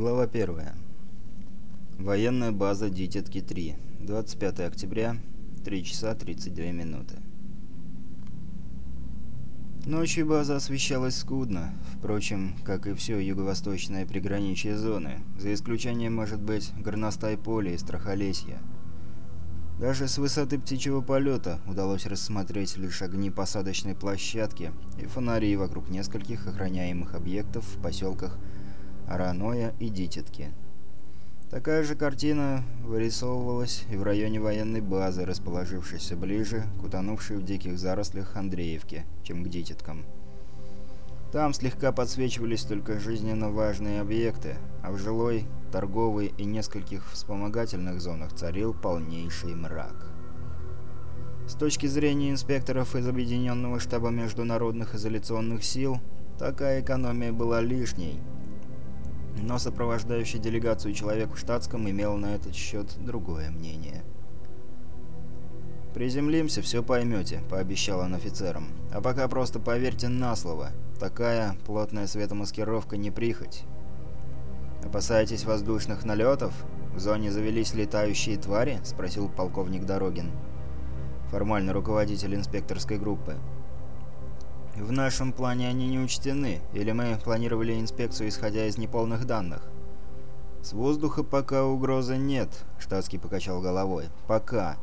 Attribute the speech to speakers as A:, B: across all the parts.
A: Глава 1. Военная база Дитятки-3. 25 октября, 3 часа 32 минуты. Ночью база освещалась скудно, впрочем, как и все юго-восточное приграничье зоны, за исключением, может быть, горностай поля и страхолесья. Даже с высоты птичьего полета удалось рассмотреть лишь огни посадочной площадки и фонари вокруг нескольких охраняемых объектов в поселках Араноя и Дитятки. Такая же картина вырисовывалась и в районе военной базы, расположившейся ближе к утонувшей в диких зарослях Андреевке, чем к Дитяткам. Там слегка подсвечивались только жизненно важные объекты, а в жилой, торговой и нескольких вспомогательных зонах царил полнейший мрак. С точки зрения инспекторов из Объединенного штаба Международных изоляционных сил, такая экономия была лишней – но сопровождающий делегацию человек в штатском имел на этот счет другое мнение. «Приземлимся, все поймете», — пообещал он офицерам. «А пока просто поверьте на слово. Такая плотная светомаскировка не прихоть». «Опасаетесь воздушных налетов? В зоне завелись летающие твари?» — спросил полковник Дорогин. Формальный руководитель инспекторской группы. В нашем плане они не учтены, или мы планировали инспекцию, исходя из неполных данных? С воздуха пока угрозы нет, штатский покачал головой. Пока.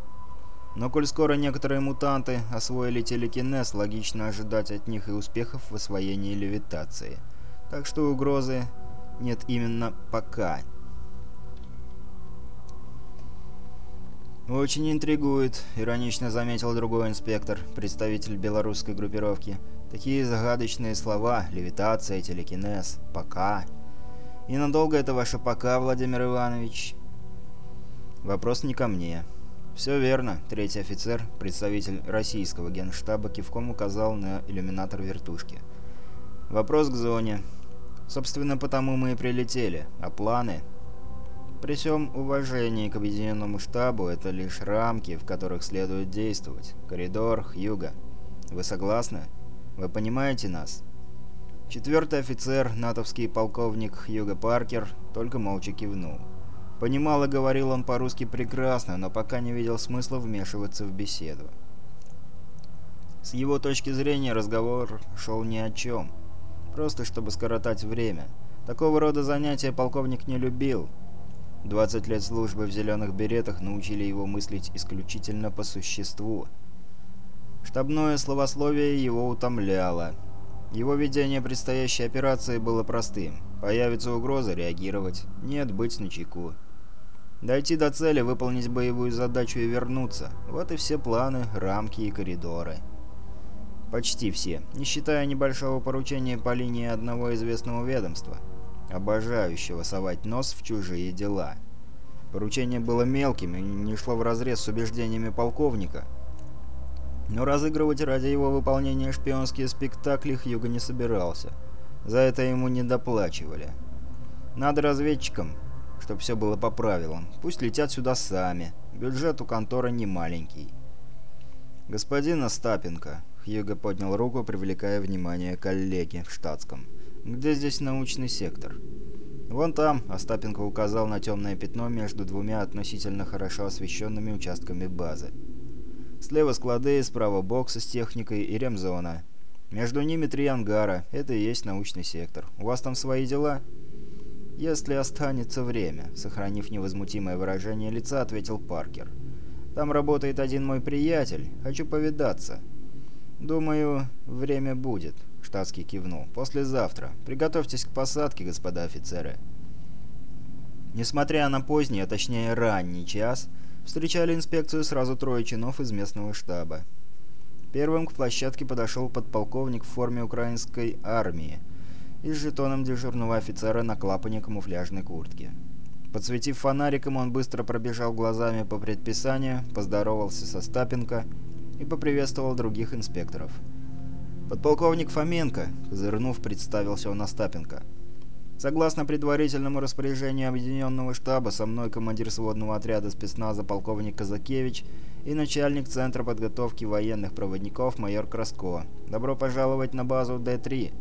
A: Но коль скоро некоторые мутанты освоили телекинез, логично ожидать от них и успехов в освоении левитации. Так что угрозы нет именно пока. «Очень интригует», — иронично заметил другой инспектор, представитель белорусской группировки. Такие загадочные слова — левитация, телекинез, пока. И надолго это ваше пока, Владимир Иванович? Вопрос не ко мне. Все верно. Третий офицер, представитель российского генштаба, кивком указал на иллюминатор вертушки. Вопрос к зоне. Собственно, потому мы и прилетели. А планы? При всем уважении к объединенному штабу, это лишь рамки, в которых следует действовать. Коридор, Юга. Вы согласны? Вы понимаете нас?» Четвертый офицер, натовский полковник Хьюго Паркер, только молча кивнул. Понимал и говорил он по-русски прекрасно, но пока не видел смысла вмешиваться в беседу. С его точки зрения разговор шел ни о чем. Просто чтобы скоротать время. Такого рода занятия полковник не любил. 20 лет службы в зеленых беретах научили его мыслить исключительно по существу. Штабное словословие его утомляло. Его видение предстоящей операции было простым. Появится угроза – реагировать. Нет – быть начеку. Дойти до цели, выполнить боевую задачу и вернуться. Вот и все планы, рамки и коридоры. Почти все, не считая небольшого поручения по линии одного известного ведомства, обожающего совать нос в чужие дела. Поручение было мелким и не шло вразрез с убеждениями полковника – но разыгрывать ради его выполнения шпионские спектакли Хьюго не собирался. За это ему не доплачивали. Надо разведчикам, чтобы все было по правилам. Пусть летят сюда сами. Бюджет у конторы не маленький. «Господин Остапенко», — Хьюго поднял руку, привлекая внимание коллеги в штатском. «Где здесь научный сектор?» «Вон там», — Остапенко указал на темное пятно между двумя относительно хорошо освещенными участками базы. Слева склады, справа боксы с техникой и ремзона. Между ними три ангара. Это и есть научный сектор. У вас там свои дела?» «Если останется время», — сохранив невозмутимое выражение лица, ответил Паркер. «Там работает один мой приятель. Хочу повидаться». «Думаю, время будет», — штатский кивнул. «Послезавтра. Приготовьтесь к посадке, господа офицеры». Несмотря на поздний, а точнее ранний час, Встречали инспекцию сразу трое чинов из местного штаба. Первым к площадке подошел подполковник в форме украинской армии и с жетоном дежурного офицера на клапане камуфляжной куртки. Подсветив фонариком, он быстро пробежал глазами по предписанию, поздоровался со Стапенко и поприветствовал других инспекторов. «Подполковник Фоменко», — козырнув, представился он Остапенко. Согласно предварительному распоряжению Объединенного штаба, со мной командир сводного отряда спецназа полковник Казакевич и начальник Центра подготовки военных проводников майор Краско. Добро пожаловать на базу Д-3.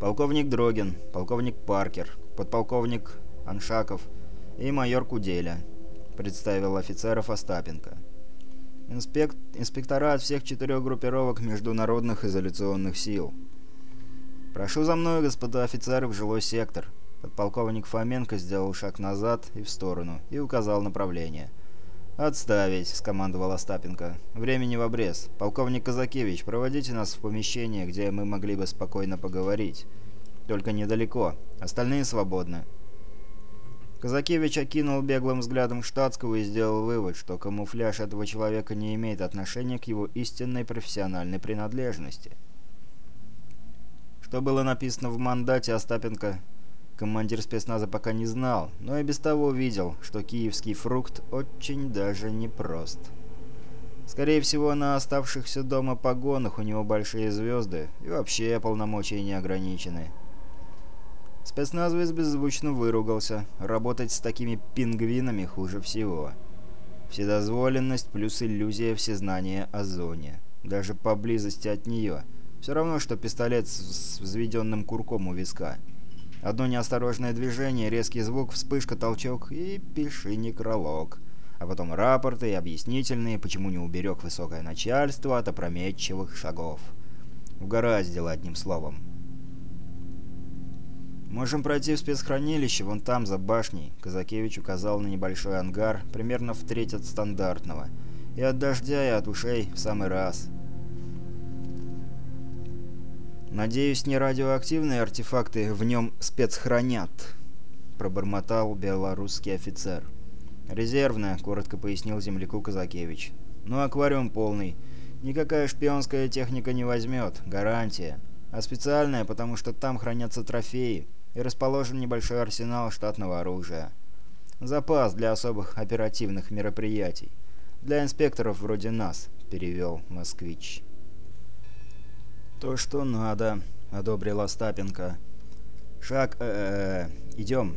A: полковник Дрогин, полковник Паркер, подполковник Аншаков и майор Куделя», — представил офицеров Остапенко. Инспект... «Инспектора всех четырех группировок международных изоляционных сил». «Прошу за мной, господа офицеры, в жилой сектор». Подполковник Фоменко сделал шаг назад и в сторону и указал направление. «Отставить», — скомандовал Остапенко. «Времени в обрез. Полковник Казакевич, проводите нас в помещение, где мы могли бы спокойно поговорить. Только недалеко. Остальные свободны». Казакевич окинул беглым взглядом штатского и сделал вывод, что камуфляж этого человека не имеет отношения к его истинной профессиональной принадлежности. Что было написано в мандате Остапенко, командир спецназа пока не знал, но и без того видел, что киевский фрукт очень даже непрост. Скорее всего, на оставшихся дома погонах у него большие звезды, и вообще полномочия не ограничены. Спецназовец беззвучно выругался. Работать с такими пингвинами хуже всего. Вседозволенность плюс иллюзия всезнания о зоне. Даже поблизости от нее. Все равно, что пистолет с взведенным курком у виска. Одно неосторожное движение, резкий звук, вспышка, толчок и пиши некролог. А потом рапорты и объяснительные, почему не уберег высокое начальство от опрометчивых шагов. Угораздило одним словом. «Можем пройти в спецхранилище, вон там, за башней», — Казакевич указал на небольшой ангар, примерно в треть от стандартного. «И от дождя, и от ушей в самый раз». «Надеюсь, не радиоактивные артефакты в нем спецхранят», — пробормотал белорусский офицер. «Резервная», — коротко пояснил земляку Казакевич. «Ну, аквариум полный. Никакая шпионская техника не возьмет, гарантия. А специальная, потому что там хранятся трофеи» и расположен небольшой арсенал штатного оружия. Запас для особых оперативных мероприятий. Для инспекторов вроде нас, перевел москвич. То, что надо, одобрил Остапенко. Шаг, э, -э, -э идем.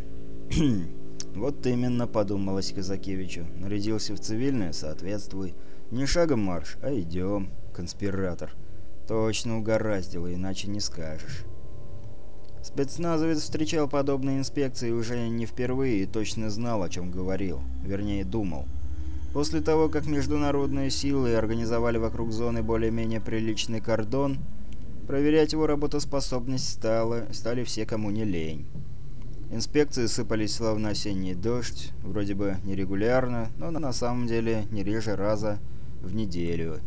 A: вот именно, подумалось Казакевичу. Нарядился в цивильное, соответствуй. Не шагом марш, а идем, конспиратор. Точно угораздило, иначе не скажешь. Спецназовец встречал подобные инспекции уже не впервые и точно знал, о чем говорил. Вернее, думал. После того, как международные силы организовали вокруг зоны более-менее приличный кордон, проверять его работоспособность стало, стали все, кому не лень. Инспекции сыпались словно осенний дождь, вроде бы нерегулярно, но на самом деле не реже раза в неделю.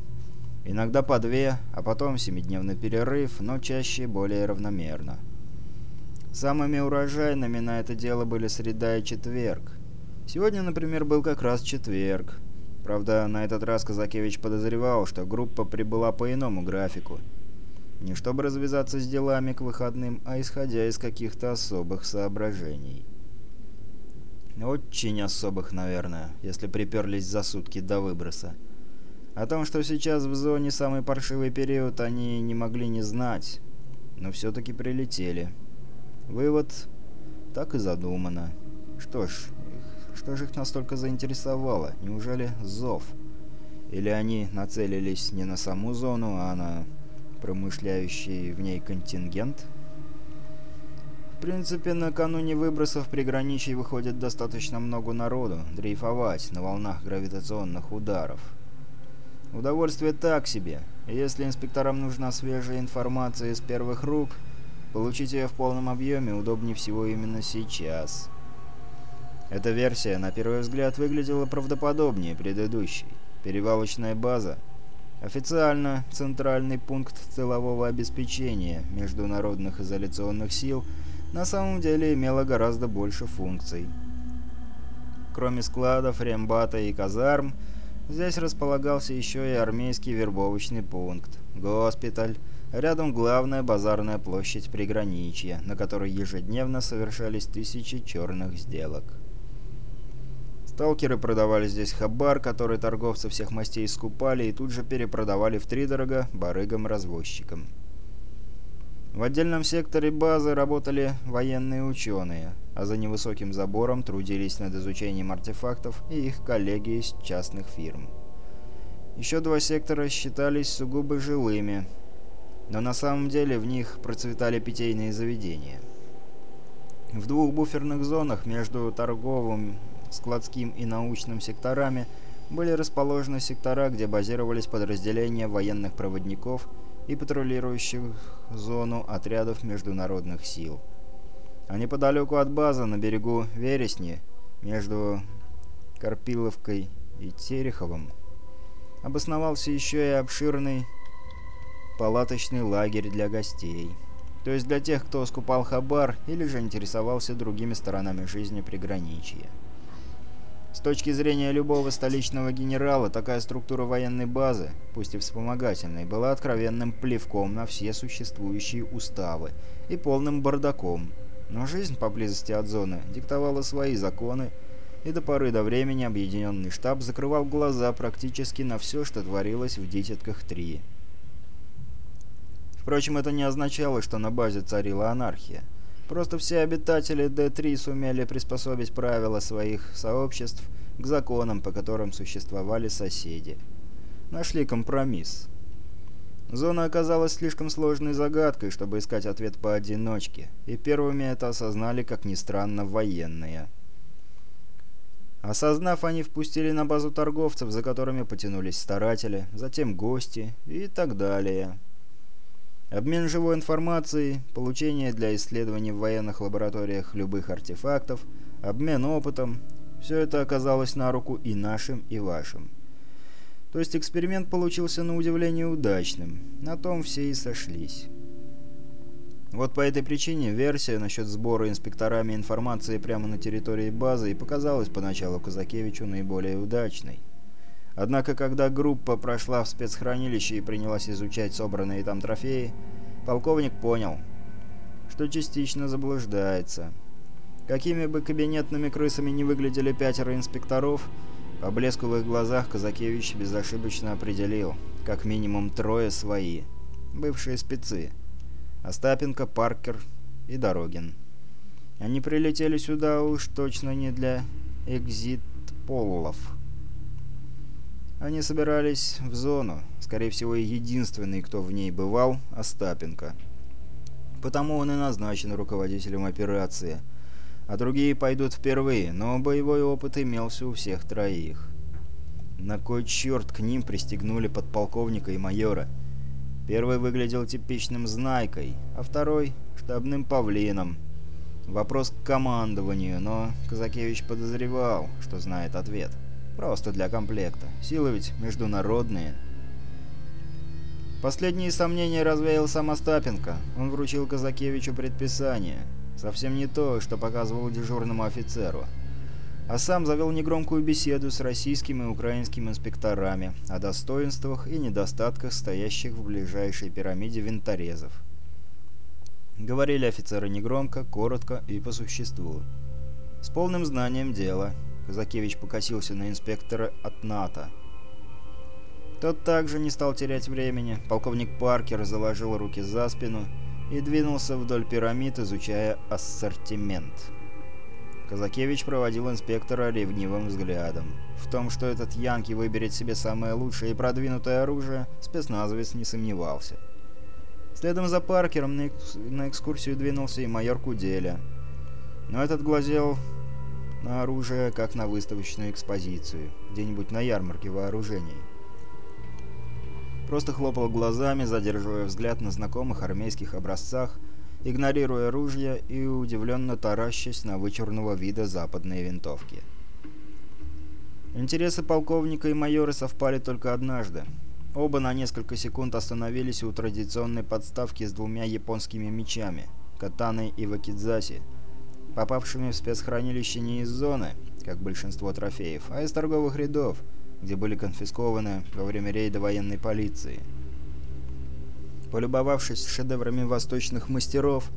A: Иногда по две, а потом семидневный перерыв, но чаще более равномерно. Самыми урожайными на это дело были среда и четверг. Сегодня, например, был как раз четверг. Правда, на этот раз Казакевич подозревал, что группа прибыла по иному графику. Не чтобы развязаться с делами к выходным, а исходя из каких-то особых соображений. Очень особых, наверное, если приперлись за сутки до выброса. О том, что сейчас в зоне самый паршивый период, они не могли не знать. Но все-таки прилетели. Вывод так и задумано. Что ж, что же их настолько заинтересовало? Неужели зов? Или они нацелились не на саму зону, а на промышляющий в ней контингент? В принципе, накануне выбросов приграничий выходит достаточно много народу дрейфовать на волнах гравитационных ударов. Удовольствие так себе. Если инспекторам нужна свежая информация из первых рук – Получить ее в полном объеме удобнее всего именно сейчас. Эта версия, на первый взгляд, выглядела правдоподобнее предыдущей. Перевалочная база. Официально центральный пункт тылового обеспечения международных изоляционных сил на самом деле имела гораздо больше функций. Кроме складов, рембата и казарм, здесь располагался еще и армейский вербовочный пункт, госпиталь, Рядом главная базарная площадь приграничья, на которой ежедневно совершались тысячи черных сделок. Сталкеры продавали здесь хабар, который торговцы всех мастей скупали и тут же перепродавали втридорога барыгам-развозчикам. В отдельном секторе базы работали военные ученые, а за невысоким забором трудились над изучением артефактов и их коллеги из частных фирм. Еще два сектора считались сугубо жилыми – но на самом деле в них процветали питейные заведения. В двух буферных зонах между торговым, складским и научным секторами были расположены сектора, где базировались подразделения военных проводников и патрулирующих зону отрядов международных сил. А неподалеку от базы, на берегу Вересни, между Карпиловкой и Тереховым, обосновался еще и обширный палаточный лагерь для гостей. То есть для тех, кто скупал хабар или же интересовался другими сторонами жизни приграничья. С точки зрения любого столичного генерала, такая структура военной базы, пусть и вспомогательной, была откровенным плевком на все существующие уставы и полным бардаком. Но жизнь поблизости от зоны диктовала свои законы, и до поры до времени объединенный штаб закрывал глаза практически на все, что творилось в Дитятках-3. Впрочем, это не означало, что на базе царила анархия. Просто все обитатели D3 сумели приспособить правила своих сообществ к законам, по которым существовали соседи. Нашли компромисс. Зона оказалась слишком сложной загадкой, чтобы искать ответ поодиночке, и первыми это осознали, как ни странно, военные. Осознав, они впустили на базу торговцев, за которыми потянулись старатели, затем гости и так далее. Обмен живой информацией, получение для исследований в военных лабораториях любых артефактов, обмен опытом – все это оказалось на руку и нашим, и вашим. То есть эксперимент получился на удивление удачным. На том все и сошлись. Вот по этой причине версия насчет сбора инспекторами информации прямо на территории базы и показалась поначалу Казакевичу наиболее удачной. Однако, когда группа прошла в спецхранилище и принялась изучать собранные там трофеи, полковник понял, что частично заблуждается. Какими бы кабинетными крысами не выглядели пятеро инспекторов, по блеску в их глазах Казакевич безошибочно определил, как минимум трое свои, бывшие спецы. Остапенко, Паркер и Дорогин. Они прилетели сюда уж точно не для экзит-поллов. Они собирались в зону. Скорее всего, единственный, кто в ней бывал, Остапенко. Потому он и назначен руководителем операции. А другие пойдут впервые, но боевой опыт имелся у всех троих. На кой черт к ним пристегнули подполковника и майора? Первый выглядел типичным знайкой, а второй — штабным павлином. Вопрос к командованию, но Казакевич подозревал, что знает ответ. — Просто для комплекта. Силы ведь международные. Последние сомнения развеял сам Остапенко. Он вручил Казакевичу предписание. Совсем не то, что показывал дежурному офицеру. А сам завел негромкую беседу с российскими и украинскими инспекторами о достоинствах и недостатках стоящих в ближайшей пирамиде винторезов. Говорили офицеры негромко, коротко и по существу. С полным знанием дела – Казакевич покосился на инспектора от НАТО. Тот также не стал терять времени. Полковник Паркер заложил руки за спину и двинулся вдоль пирамид, изучая ассортимент. Казакевич проводил инспектора ревнивым взглядом. В том, что этот Янки выберет себе самое лучшее и продвинутое оружие, спецназовец не сомневался. Следом за Паркером на, экс на экскурсию двинулся и майор Куделя. Но этот глазел на оружие, как на выставочную экспозицию, где-нибудь на ярмарке вооружений. Просто хлопал глазами, задерживая взгляд на знакомых армейских образцах, игнорируя ружья и удивленно таращась на вычурного вида западные винтовки. Интересы полковника и майора совпали только однажды. Оба на несколько секунд остановились у традиционной подставки с двумя японскими мечами – катаной и вакидзаси – попавшими в спецхранилище не из зоны, как большинство трофеев, а из торговых рядов, где были конфискованы во время рейда военной полиции. Полюбовавшись шедеврами восточных мастеров,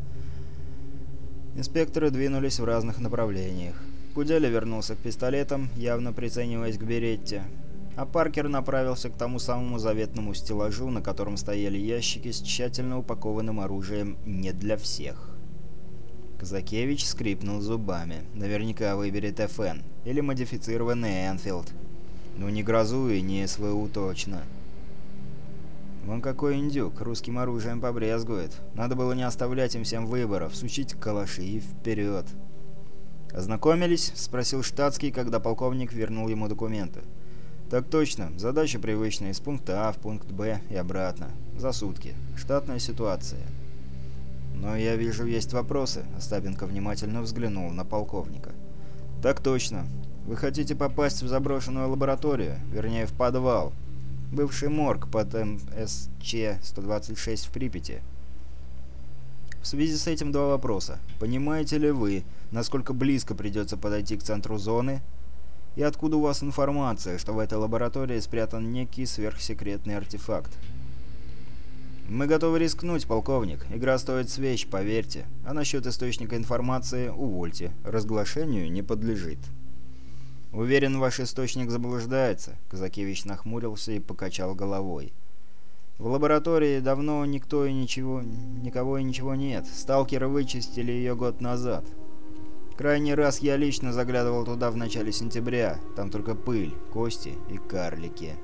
A: инспекторы двинулись в разных направлениях. Куделя вернулся к пистолетам, явно прицениваясь к Беретте, а Паркер направился к тому самому заветному стеллажу, на котором стояли ящики с тщательно упакованным оружием не для всех. Казакевич скрипнул зубами. Наверняка выберет ФН. Или модифицированный Энфилд. Ну не грозу и не СВУ точно. Вон какой индюк, русским оружием побрезгует. Надо было не оставлять им всем выборов, сучить калаши и вперед. «Ознакомились?» — спросил штатский, когда полковник вернул ему документы. «Так точно. Задача привычная. Из пункта А в пункт Б и обратно. За сутки. Штатная ситуация». «Но я вижу, есть вопросы», — Остапенко внимательно взглянул на полковника. «Так точно. Вы хотите попасть в заброшенную лабораторию, вернее, в подвал. Бывший морг под МСЧ-126 в Припяти. В связи с этим два вопроса. Понимаете ли вы, насколько близко придется подойти к центру зоны? И откуда у вас информация, что в этой лаборатории спрятан некий сверхсекретный артефакт? «Мы готовы рискнуть, полковник. Игра стоит свеч, поверьте. А насчет источника информации увольте. Разглашению не подлежит». «Уверен, ваш источник заблуждается», — Казакевич нахмурился и покачал головой. «В лаборатории давно никто и ничего... никого и ничего нет. Сталкеры вычистили ее год назад. Крайний раз я лично заглядывал туда в начале сентября. Там только пыль, кости и карлики».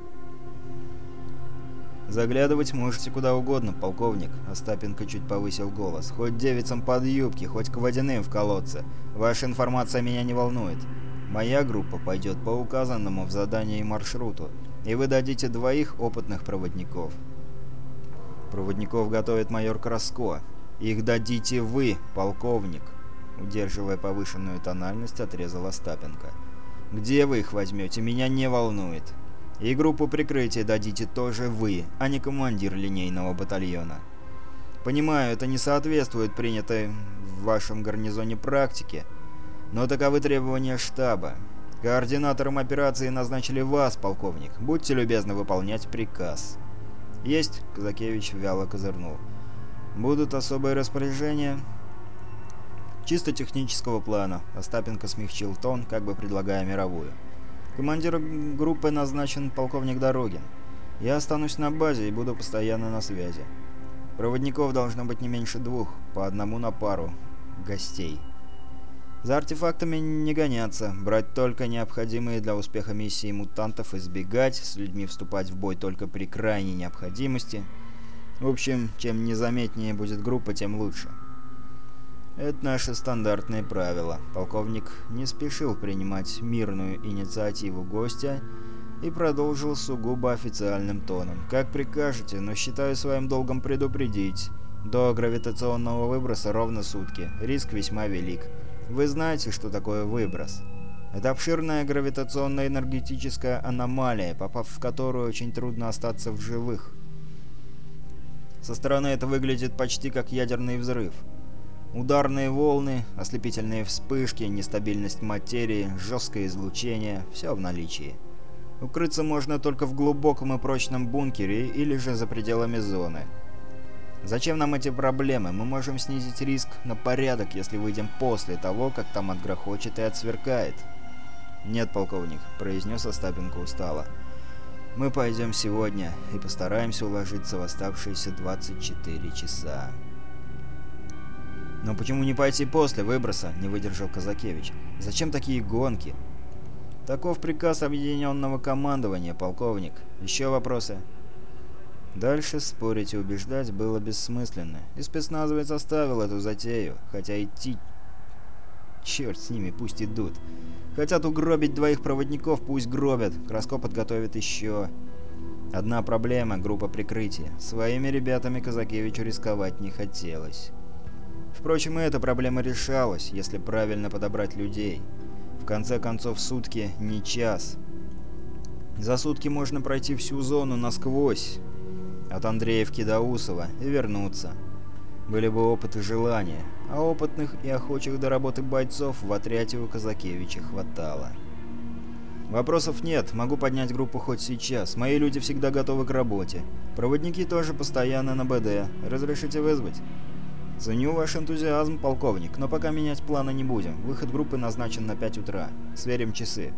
A: «Заглядывать можете куда угодно, полковник», — Остапенко чуть повысил голос. «Хоть девицам под юбки, хоть к водяным в колодце. Ваша информация меня не волнует. Моя группа пойдет по указанному в задании маршруту, и вы дадите двоих опытных проводников. Проводников готовит майор Краско. Их дадите вы, полковник. Удерживая повышенную тональность, отрезал Остапенко. Где вы их возьмете, меня не волнует. И группу прикрытия дадите тоже вы, а не командир линейного батальона. Понимаю, это не соответствует принятой в вашем гарнизоне практике, но таковы требования штаба. Координатором операции назначили вас, полковник. Будьте любезны выполнять приказ. Есть, Казакевич вяло козырнул. Будут особые распоряжения? Чисто технического плана. Остапенко смягчил тон, как бы предлагая мировую. Командиром группы назначен полковник Дорогин. Я останусь на базе и буду постоянно на связи. Проводников должно быть не меньше двух, по одному на пару гостей. За артефактами не гоняться, брать только необходимые для успеха миссии мутантов, избегать, с людьми вступать в бой только при крайней необходимости. В общем, чем незаметнее будет группа, тем лучше. Это наши стандартные правила. Полковник не спешил принимать мирную инициативу гостя и продолжил сугубо официальным тоном. «Как прикажете, но считаю своим долгом предупредить. До гравитационного выброса ровно сутки. Риск весьма велик. Вы знаете, что такое выброс? Это обширная гравитационно-энергетическая аномалия, попав в которую очень трудно остаться в живых. Со стороны это выглядит почти как ядерный взрыв. Ударные волны, ослепительные вспышки, нестабильность материи, жесткое излучение – все в наличии. Укрыться можно только в глубоком и прочном бункере или же за пределами зоны – Зачем нам эти проблемы? Мы можем снизить риск на порядок, если выйдем после того, как там отгрохочет и отсверкает. «Нет, полковник», — произнес Остапенко устало. «Мы пойдем сегодня и постараемся уложиться в оставшиеся 24 часа». «Но почему не пойти после выброса?» — не выдержал Казакевич. «Зачем такие гонки?» «Таков приказ объединенного командования, полковник. Еще вопросы?» Дальше спорить и убеждать было бессмысленно, и спецназовец оставил эту затею, хотя идти... Черт с ними, пусть идут. Хотят угробить двоих проводников, пусть гробят, Краско подготовит еще. Одна проблема — группа прикрытия. Своими ребятами Казакевичу рисковать не хотелось. Впрочем, и эта проблема решалась, если правильно подобрать людей. В конце концов, сутки не час. За сутки можно пройти всю зону насквозь, от Андреевки до Усова и вернуться. Были бы опыт и желания, а опытных и охочих до работы бойцов в отряде у Казакевича хватало. Вопросов нет, могу поднять группу хоть сейчас. Мои люди всегда готовы к работе. Проводники тоже постоянно на БД. Разрешите вызвать? Ценю ваш энтузиазм, полковник, но пока менять планы не будем. Выход группы назначен на 5 утра. Сверим часы.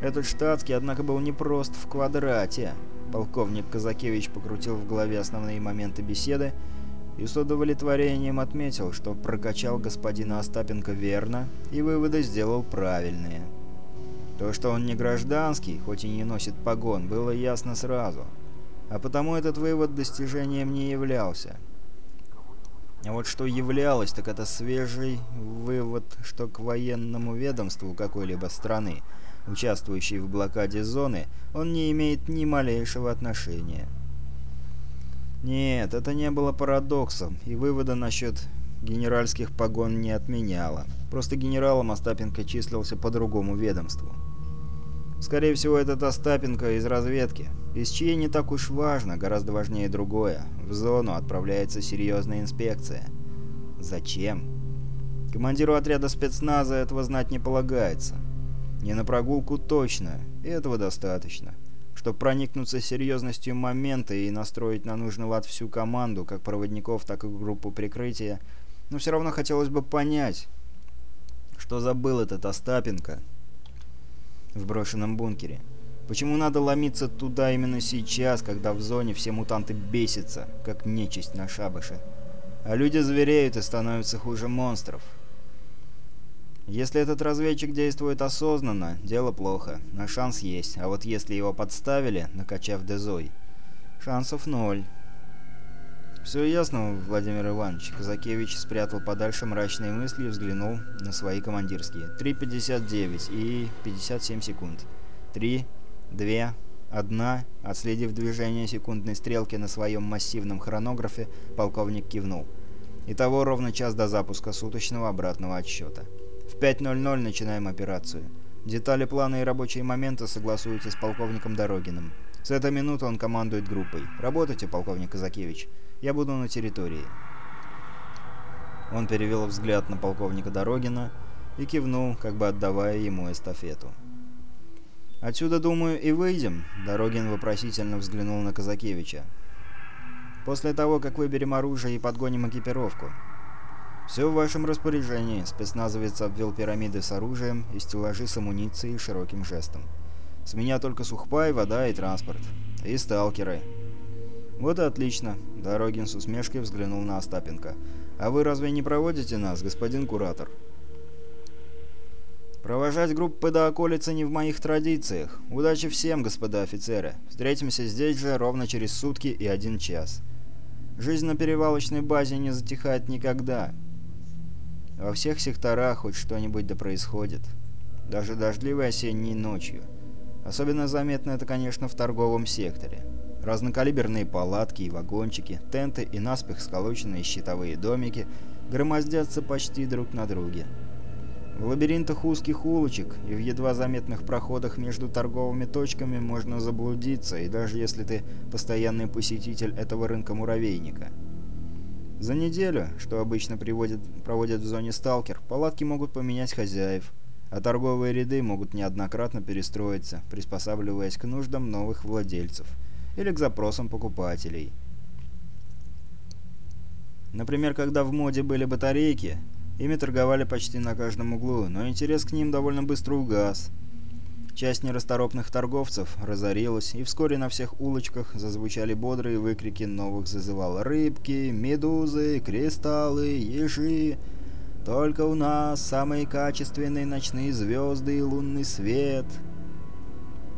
A: Этот штатский, однако, был непрост в квадрате. Полковник Казакевич покрутил в голове основные моменты беседы и с удовлетворением отметил, что прокачал господина Остапенко верно и выводы сделал правильные. То, что он не гражданский, хоть и не носит погон, было ясно сразу. а потому этот вывод достижением не являлся. А вот что являлось, так это свежий вывод, что к военному ведомству какой-либо страны, участвующей в блокаде зоны, он не имеет ни малейшего отношения. Нет, это не было парадоксом, и вывода насчет генеральских погон не отменяло. Просто генералом Остапенко числился по другому ведомству. Скорее всего, этот Остапенко из разведки. Из чьей не так уж важно, гораздо важнее другое. В зону отправляется серьезная инспекция. Зачем? Командиру отряда спецназа этого знать не полагается. Не на прогулку точно, и этого достаточно. Чтобы проникнуться серьезностью момента и настроить на нужный лад всю команду, как проводников, так и группу прикрытия, но все равно хотелось бы понять, что забыл этот Остапенко в брошенном бункере. Почему надо ломиться туда именно сейчас, когда в зоне все мутанты бесятся, как нечисть на шабаше? А люди звереют и становятся хуже монстров. Если этот разведчик действует осознанно, дело плохо, но шанс есть. А вот если его подставили, накачав дезой, шансов ноль. «Все ясно, Владимир Иванович». Казакевич спрятал подальше мрачные мысли и взглянул на свои командирские. «3.59 и 57 секунд. Три, две, одна...» Отследив движение секундной стрелки на своем массивном хронографе, полковник кивнул. «Итого ровно час до запуска суточного обратного отсчета. В 5.00 начинаем операцию. Детали плана и рабочие моменты согласуйте с полковником Дорогиным. С этой минуты он командует группой. Работайте, полковник Казакевич». Я буду на территории». Он перевел взгляд на полковника Дорогина и кивнул, как бы отдавая ему эстафету. «Отсюда, думаю, и выйдем?» Дорогин вопросительно взглянул на Казакевича. «После того, как выберем оружие и подгоним экипировку». «Все в вашем распоряжении», — спецназовец обвел пирамиды с оружием и стеллажи с амуницией широким жестом. «С меня только сухпай, вода и транспорт. И сталкеры. «Вот и отлично», — Дорогин с усмешкой взглянул на Остапенко. «А вы разве не проводите нас, господин куратор?» «Провожать группы до околицы не в моих традициях. Удачи всем, господа офицеры. Встретимся здесь же ровно через сутки и один час. Жизнь на перевалочной базе не затихает никогда. Во всех секторах хоть что-нибудь да происходит. Даже дождливой осенней ночью. Особенно заметно это, конечно, в торговом секторе. Разнокалиберные палатки и вагончики, тенты и наспех сколоченные щитовые домики громоздятся почти друг на друге. В лабиринтах узких улочек и в едва заметных проходах между торговыми точками можно заблудиться, и даже если ты постоянный посетитель этого рынка-муравейника. За неделю, что обычно приводят, проводят в зоне сталкер, палатки могут поменять хозяев, а торговые ряды могут неоднократно перестроиться, приспосабливаясь к нуждам новых владельцев – или к запросам покупателей. Например, когда в моде были батарейки, ими торговали почти на каждом углу, но интерес к ним довольно быстро угас. Часть нерасторопных торговцев разорилась, и вскоре на всех улочках зазвучали бодрые выкрики новых зазывал «Рыбки! Медузы! Кристаллы! Ежи!» «Только у нас самые качественные ночные звезды и лунный свет!»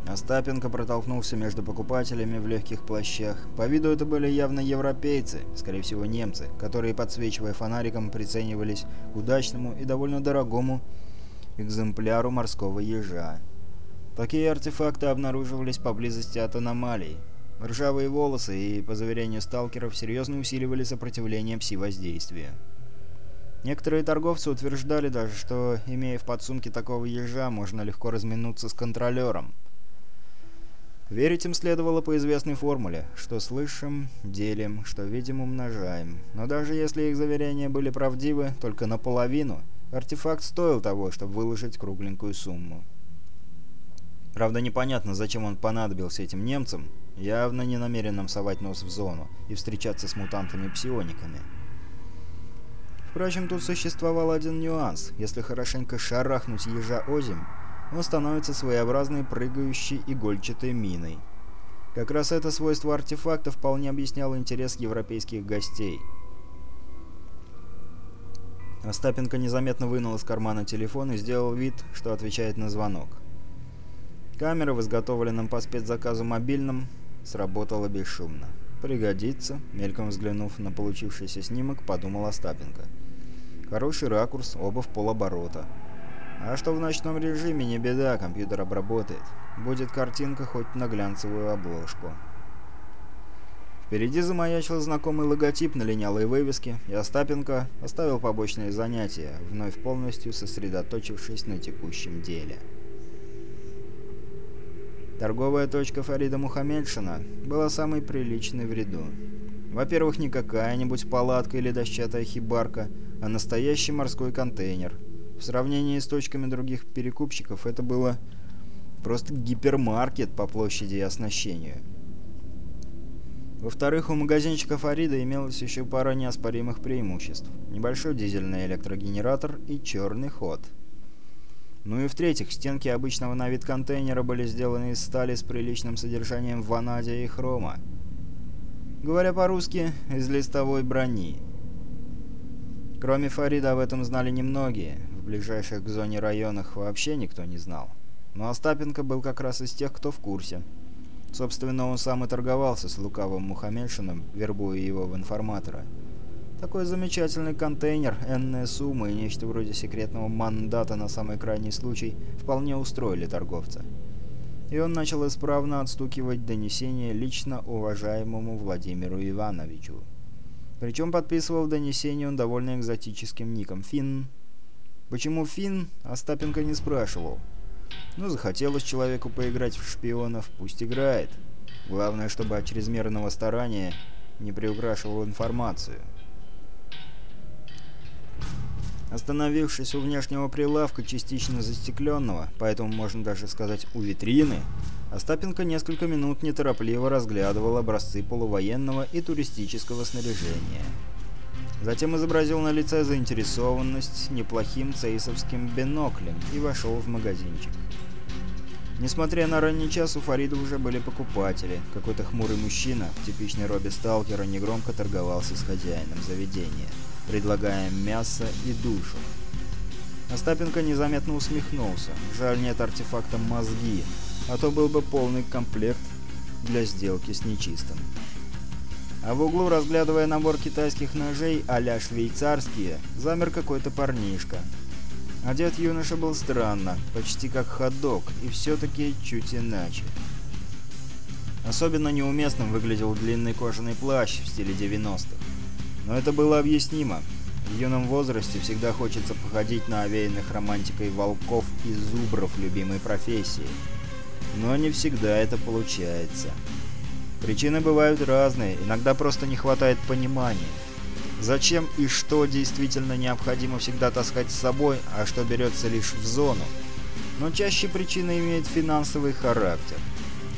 A: Остапенко протолкнулся между покупателями в легких плащах. По виду это были явно европейцы, скорее всего немцы, которые, подсвечивая фонариком, приценивались к удачному и довольно дорогому экземпляру морского ежа. Такие артефакты обнаруживались поблизости от аномалий. Ржавые волосы и, по заверению сталкеров, серьезно усиливали сопротивление пси-воздействия. Некоторые торговцы утверждали даже, что, имея в подсумке такого ежа, можно легко разминуться с контролером. Верить им следовало по известной формуле, что слышим, делим, что видим, умножаем. Но даже если их заверения были правдивы только наполовину, артефакт стоил того, чтобы выложить кругленькую сумму. Правда, непонятно, зачем он понадобился этим немцам, явно не намеренным совать нос в зону и встречаться с мутантами-псиониками. Впрочем, тут существовал один нюанс. Если хорошенько шарахнуть ежа озимь, он становится своеобразной прыгающей игольчатой миной. Как раз это свойство артефакта вполне объясняло интерес европейских гостей. Остапенко незаметно вынул из кармана телефон и сделал вид, что отвечает на звонок. Камера в изготовленном по спецзаказу мобильном сработало бесшумно. «Пригодится», — мельком взглянув на получившийся снимок, подумал Остапенко. «Хороший ракурс, оба в полоборота. А что в ночном режиме, не беда, компьютер обработает. Будет картинка хоть на глянцевую обложку». Впереди замаячил знакомый логотип на линялой вывеске, и Остапенко оставил побочные занятия, вновь полностью сосредоточившись на текущем деле. Торговая точка Фарида Мухаммедшина была самой приличной в ряду. Во-первых, не какая-нибудь палатка или дощатая хибарка, а настоящий морской контейнер. В сравнении с точками других перекупщиков это было просто гипермаркет по площади и оснащению. Во-вторых, у магазинчика Фарида имелось еще пара неоспоримых преимуществ. Небольшой дизельный электрогенератор и черный ход. Ну и в-третьих, стенки обычного на вид контейнера были сделаны из стали с приличным содержанием ванадия и хрома. Говоря по-русски, из листовой брони. Кроме Фарида об этом знали немногие, ближайших к зоне районах вообще никто не знал. Но Остапенко был как раз из тех, кто в курсе. Собственно, он сам и торговался с лукавым Мухаммедшином, вербуя его в информатора. Такой замечательный контейнер, энная сумма и нечто вроде секретного мандата на самый крайний случай вполне устроили торговца. И он начал исправно отстукивать донесение лично уважаемому Владимиру Ивановичу. Причем подписывал донесение он довольно экзотическим ником «Финн». Почему «Финн» Остапенко не спрашивал. Ну, захотелось человеку поиграть в шпионов, пусть играет. Главное, чтобы от чрезмерного старания не приукрашивал информацию. Остановившись у внешнего прилавка, частично застекленного, поэтому можно даже сказать у витрины, Остапенко несколько минут неторопливо разглядывал образцы полувоенного и туристического снаряжения. Затем изобразил на лице заинтересованность неплохим цейсовским биноклем и вошел в магазинчик. Несмотря на ранний час, у Фарида уже были покупатели. Какой-то хмурый мужчина в типичной робе сталкера негромко торговался с хозяином заведения, предлагая мясо и душу. Остапенко незаметно усмехнулся. Жаль, нет артефакта мозги, а то был бы полный комплект для сделки с нечистым. А в углу, разглядывая набор китайских ножей а швейцарские, замер какой-то парнишка. Одет юноша был странно, почти как ходок, и все-таки чуть иначе. Особенно неуместным выглядел длинный кожаный плащ в стиле 90-х. Но это было объяснимо. В юном возрасте всегда хочется походить на овеянных романтикой волков и зубров любимой профессии. Но не всегда это получается. Причины бывают разные, иногда просто не хватает понимания. Зачем и что действительно необходимо всегда таскать с собой, а что берется лишь в зону. Но чаще причина имеет финансовый характер.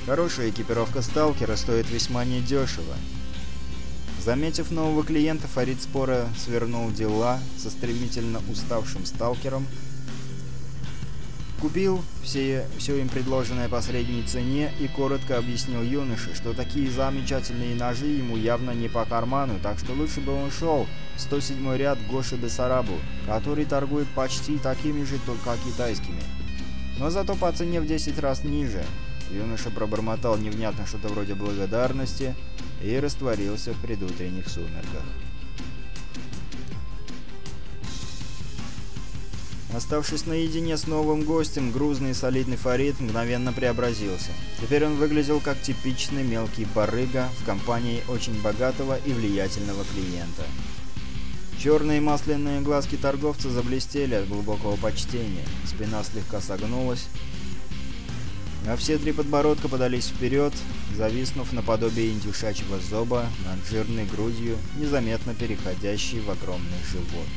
A: Хорошая экипировка сталкера стоит весьма недешево. Заметив нового клиента, Фарид Спора свернул дела со стремительно уставшим сталкером Купил все, все им предложенное по средней цене и коротко объяснил юноше, что такие замечательные ножи ему явно не по карману, так что лучше бы он шел в 107 ряд Гоши Бессарабу, который торгует почти такими же, только китайскими. Но зато по цене в 10 раз ниже. Юноша пробормотал невнятно что-то вроде благодарности и растворился в предутренних сумерках. Оставшись наедине с новым гостем, грузный и солидный Фарид мгновенно преобразился. Теперь он выглядел как типичный мелкий барыга в компании очень богатого и влиятельного клиента. Черные масляные глазки торговца заблестели от глубокого почтения, спина слегка согнулась, а все три подбородка подались вперед, зависнув наподобие индюшачьего зоба над жирной грудью, незаметно переходящей в огромный живот.